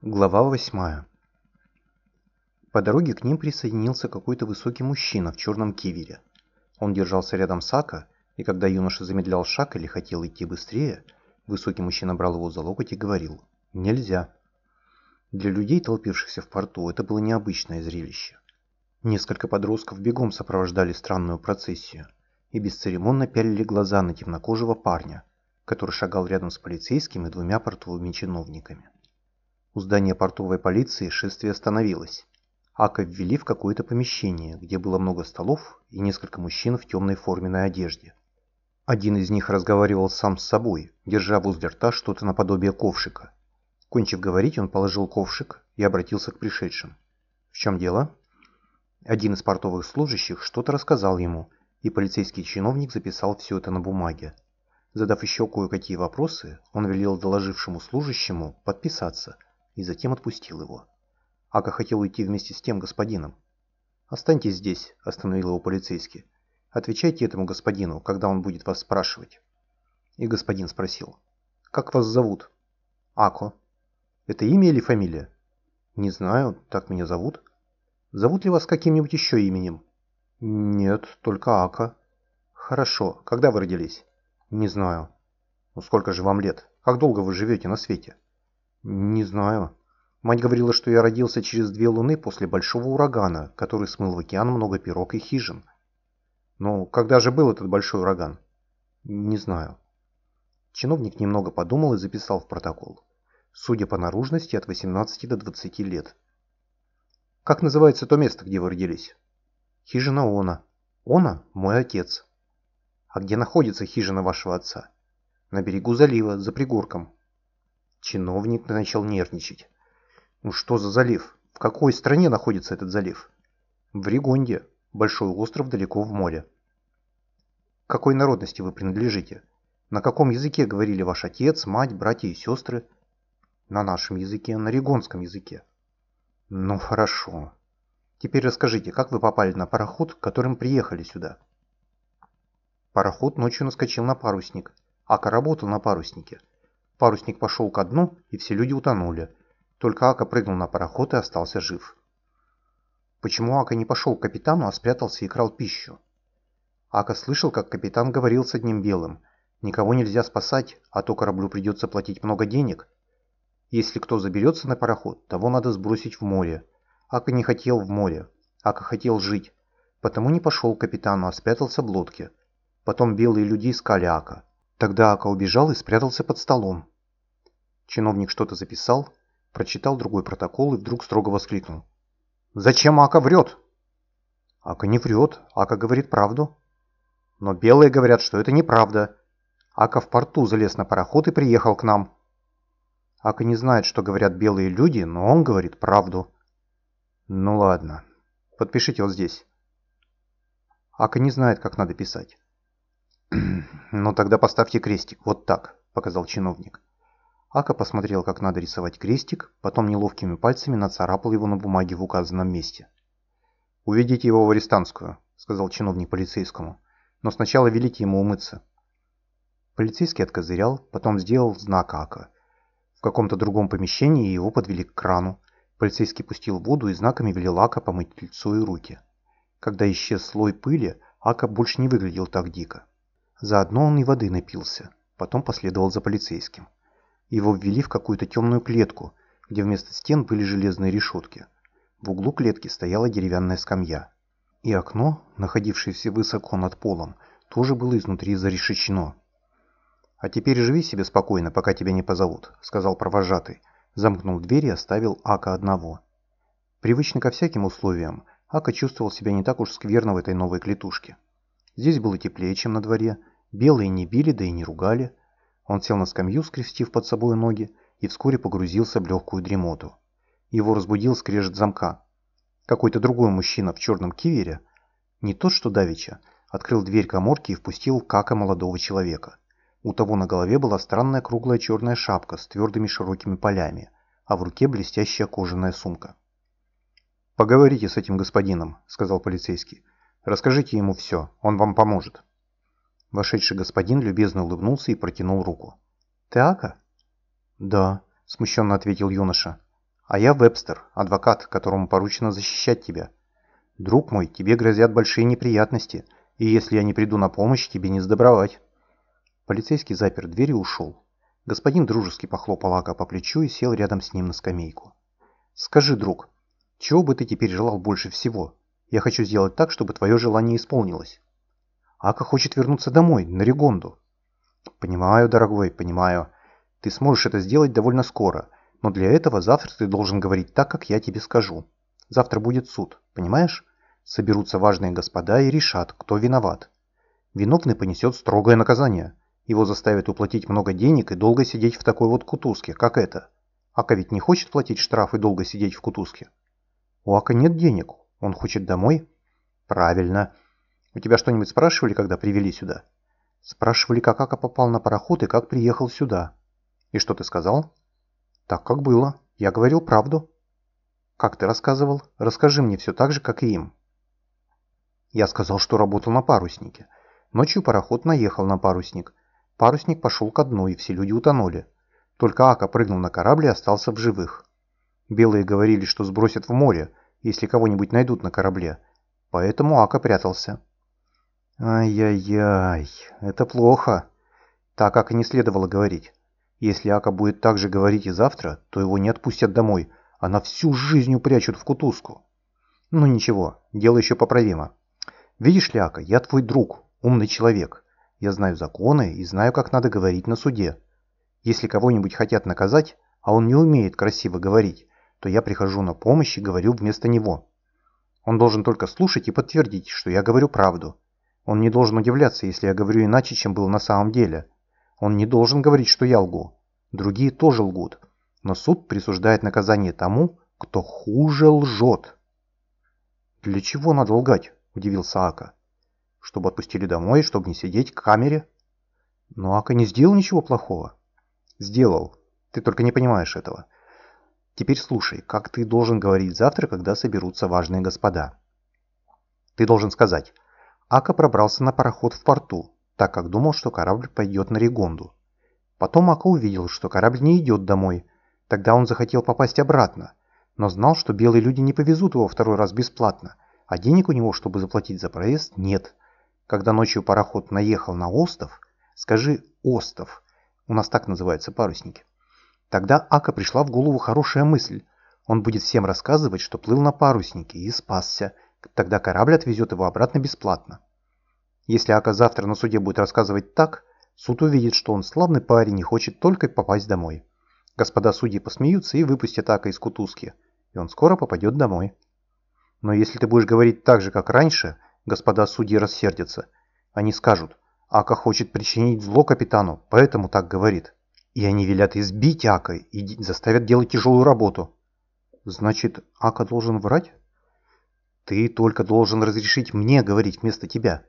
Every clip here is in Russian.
Глава восьмая. По дороге к ним присоединился какой-то высокий мужчина в черном кивере. Он держался рядом с Ака, и когда юноша замедлял шаг или хотел идти быстрее, высокий мужчина брал его за локоть и говорил «Нельзя». Для людей, толпившихся в порту, это было необычное зрелище. Несколько подростков бегом сопровождали странную процессию и бесцеремонно пялили глаза на темнокожего парня, который шагал рядом с полицейским и двумя портовыми чиновниками. У здания портовой полиции шествие остановилось. Ака ввели в какое-то помещение, где было много столов и несколько мужчин в темной форменной одежде. Один из них разговаривал сам с собой, держа возле рта что-то наподобие ковшика. Кончив говорить, он положил ковшик и обратился к пришедшим. «В чем дело?» Один из портовых служащих что-то рассказал ему, и полицейский чиновник записал все это на бумаге. Задав еще кое-какие вопросы, он велел доложившему служащему подписаться и затем отпустил его. Ака хотел уйти вместе с тем господином. «Останьтесь здесь», – остановил его полицейский. «Отвечайте этому господину, когда он будет вас спрашивать». И господин спросил. «Как вас зовут?» «Ако». «Это имя или фамилия?» «Не знаю, так меня зовут». «Зовут ли вас каким-нибудь еще именем?» «Нет, только Ака». «Хорошо. Когда вы родились?» Не знаю. Ну сколько же вам лет? Как долго вы живете на свете? Не знаю. Мать говорила, что я родился через две луны после большого урагана, который смыл в океан много пирог и хижин. Но когда же был этот большой ураган? Не знаю. Чиновник немного подумал и записал в протокол. Судя по наружности, от 18 до 20 лет. Как называется то место, где вы родились? Хижина Она. Она – мой отец. А где находится хижина вашего отца? На берегу залива, за пригорком. Чиновник начал нервничать. Ну что за залив? В какой стране находится этот залив? В Ригонде. Большой остров далеко в море. К какой народности вы принадлежите? На каком языке говорили ваш отец, мать, братья и сестры? На нашем языке, на ригонском языке. Ну хорошо. Теперь расскажите, как вы попали на пароход, которым приехали сюда? Пароход ночью наскочил на парусник. Ака работал на паруснике. Парусник пошел ко дну, и все люди утонули. Только Ака прыгнул на пароход и остался жив. Почему Ака не пошел к капитану, а спрятался и крал пищу? Ака слышал, как капитан говорил с одним белым. Никого нельзя спасать, а то кораблю придется платить много денег. Если кто заберется на пароход, того надо сбросить в море. Ака не хотел в море. Ака хотел жить. Потому не пошел к капитану, а спрятался в лодке. Потом белые люди искали Ака. Тогда Ака убежал и спрятался под столом. Чиновник что-то записал, прочитал другой протокол и вдруг строго воскликнул. «Зачем Ака врет?» «Ака не врет, Ака говорит правду». «Но белые говорят, что это неправда. Ака в порту залез на пароход и приехал к нам». Ака не знает, что говорят белые люди, но он говорит правду. «Ну ладно, подпишите вот здесь». Ака не знает, как надо писать. «Ну тогда поставьте крестик, вот так», – показал чиновник. Ака посмотрел, как надо рисовать крестик, потом неловкими пальцами нацарапал его на бумаге в указанном месте. «Уведите его в арестантскую», – сказал чиновник полицейскому. «Но сначала велите ему умыться». Полицейский откозырял, потом сделал знак Ака. В каком-то другом помещении его подвели к крану. Полицейский пустил воду и знаками велел Ака помыть лицо и руки. Когда исчез слой пыли, Ака больше не выглядел так дико. Заодно он и воды напился, потом последовал за полицейским. Его ввели в какую-то темную клетку, где вместо стен были железные решетки. В углу клетки стояла деревянная скамья. И окно, находившееся высоко над полом, тоже было изнутри зарешечено. «А теперь живи себе спокойно, пока тебя не позовут», — сказал провожатый. Замкнул дверь и оставил Ака одного. Привычный ко всяким условиям, Ака чувствовал себя не так уж скверно в этой новой клетушке. Здесь было теплее, чем на дворе. Белые не били, да и не ругали. Он сел на скамью, скрестив под собой ноги, и вскоре погрузился в легкую дремоту. Его разбудил скрежет замка. Какой-то другой мужчина в черном кивере, не тот, что давеча, открыл дверь коморки и впустил кака молодого человека. У того на голове была странная круглая черная шапка с твердыми широкими полями, а в руке блестящая кожаная сумка. «Поговорите с этим господином», — сказал полицейский. Расскажите ему все, он вам поможет». Вошедший господин любезно улыбнулся и протянул руку. «Ты Ака?» «Да», – смущенно ответил юноша. А я Вебстер, адвокат, которому поручено защищать тебя. Друг мой, тебе грозят большие неприятности, и если я не приду на помощь, тебе не сдобровать». Полицейский запер дверь и ушел. Господин дружески похлопал Ака по плечу и сел рядом с ним на скамейку. «Скажи, друг, чего бы ты теперь желал больше всего? Я хочу сделать так, чтобы твое желание исполнилось». Ака хочет вернуться домой, на Регонду. Понимаю, дорогой, понимаю. Ты сможешь это сделать довольно скоро, но для этого завтра ты должен говорить так, как я тебе скажу. Завтра будет суд, понимаешь? Соберутся важные господа и решат, кто виноват. Виновный понесет строгое наказание. Его заставят уплатить много денег и долго сидеть в такой вот кутузке, как это. Ака ведь не хочет платить штраф и долго сидеть в кутузке. У Ака нет денег, он хочет домой. Правильно. У тебя что-нибудь спрашивали, когда привели сюда? Спрашивали, как Ака попал на пароход и как приехал сюда. И что ты сказал? Так, как было. Я говорил правду. Как ты рассказывал? Расскажи мне все так же, как и им. Я сказал, что работал на паруснике. Ночью пароход наехал на парусник. Парусник пошел ко дну, и все люди утонули. Только Ака прыгнул на корабль и остался в живых. Белые говорили, что сбросят в море, если кого-нибудь найдут на корабле. Поэтому Ака прятался. Ай-яй-яй, это плохо. Так как и не следовало говорить. Если Ака будет так же говорить и завтра, то его не отпустят домой, а на всю жизнь упрячут в кутузку. Ну ничего, дело еще поправимо. Видишь ли, Ака, я твой друг, умный человек. Я знаю законы и знаю, как надо говорить на суде. Если кого-нибудь хотят наказать, а он не умеет красиво говорить, то я прихожу на помощь и говорю вместо него. Он должен только слушать и подтвердить, что я говорю правду. Он не должен удивляться, если я говорю иначе, чем был на самом деле. Он не должен говорить, что я лгу. Другие тоже лгут. Но суд присуждает наказание тому, кто хуже лжет. «Для чего надо лгать?» – удивился Ака. «Чтобы отпустили домой, чтобы не сидеть в камере?» «Но Ака не сделал ничего плохого». «Сделал. Ты только не понимаешь этого. Теперь слушай, как ты должен говорить завтра, когда соберутся важные господа. Ты должен сказать Ака пробрался на пароход в порту, так как думал, что корабль пойдет на Регонду. Потом Ака увидел, что корабль не идет домой. Тогда он захотел попасть обратно, но знал, что белые люди не повезут его второй раз бесплатно, а денег у него, чтобы заплатить за проезд, нет. Когда ночью пароход наехал на остов, скажи «остов», у нас так называются парусники, тогда Ака пришла в голову хорошая мысль. Он будет всем рассказывать, что плыл на паруснике и спасся – Тогда корабль отвезет его обратно бесплатно. Если Ака завтра на суде будет рассказывать так, суд увидит, что он славный парень и хочет только попасть домой. Господа судьи посмеются и выпустят Ака из кутузки, и он скоро попадет домой. Но если ты будешь говорить так же, как раньше, господа судьи рассердятся. Они скажут, Ака хочет причинить зло капитану, поэтому так говорит. И они велят избить Ака и заставят делать тяжелую работу. Значит, Ака должен врать? Ты только должен разрешить мне говорить вместо тебя.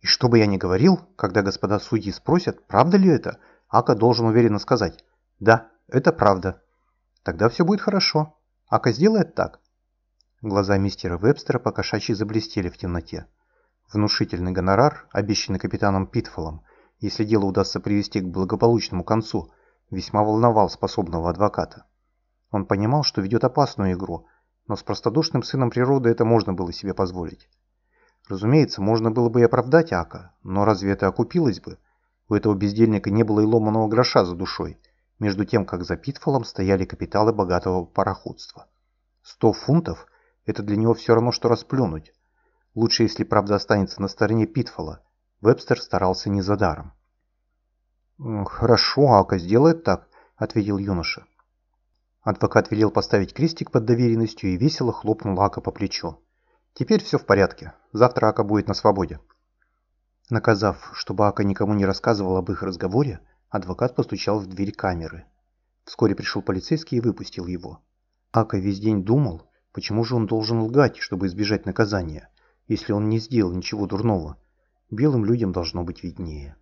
И что бы я ни говорил, когда господа судьи спросят, правда ли это, Ака должен уверенно сказать «Да, это правда». Тогда все будет хорошо. Ака сделает так. Глаза мистера Вебстера покошачьи заблестели в темноте. Внушительный гонорар, обещанный капитаном Питфолом, если дело удастся привести к благополучному концу, весьма волновал способного адвоката. Он понимал, что ведет опасную игру – но с простодушным сыном природы это можно было себе позволить. Разумеется, можно было бы и оправдать Ака, но разве это окупилось бы? У этого бездельника не было и ломаного гроша за душой, между тем, как за Питфолом стояли капиталы богатого пароходства. Сто фунтов – это для него все равно, что расплюнуть. Лучше, если правда останется на стороне Питфола. Вебстер старался не за даром. «Хорошо, Ака сделает так», – ответил юноша. Адвокат велел поставить крестик под доверенностью и весело хлопнул Ака по плечу. «Теперь все в порядке. Завтра Ака будет на свободе». Наказав, чтобы Ака никому не рассказывал об их разговоре, адвокат постучал в дверь камеры. Вскоре пришел полицейский и выпустил его. Ака весь день думал, почему же он должен лгать, чтобы избежать наказания, если он не сделал ничего дурного. Белым людям должно быть виднее.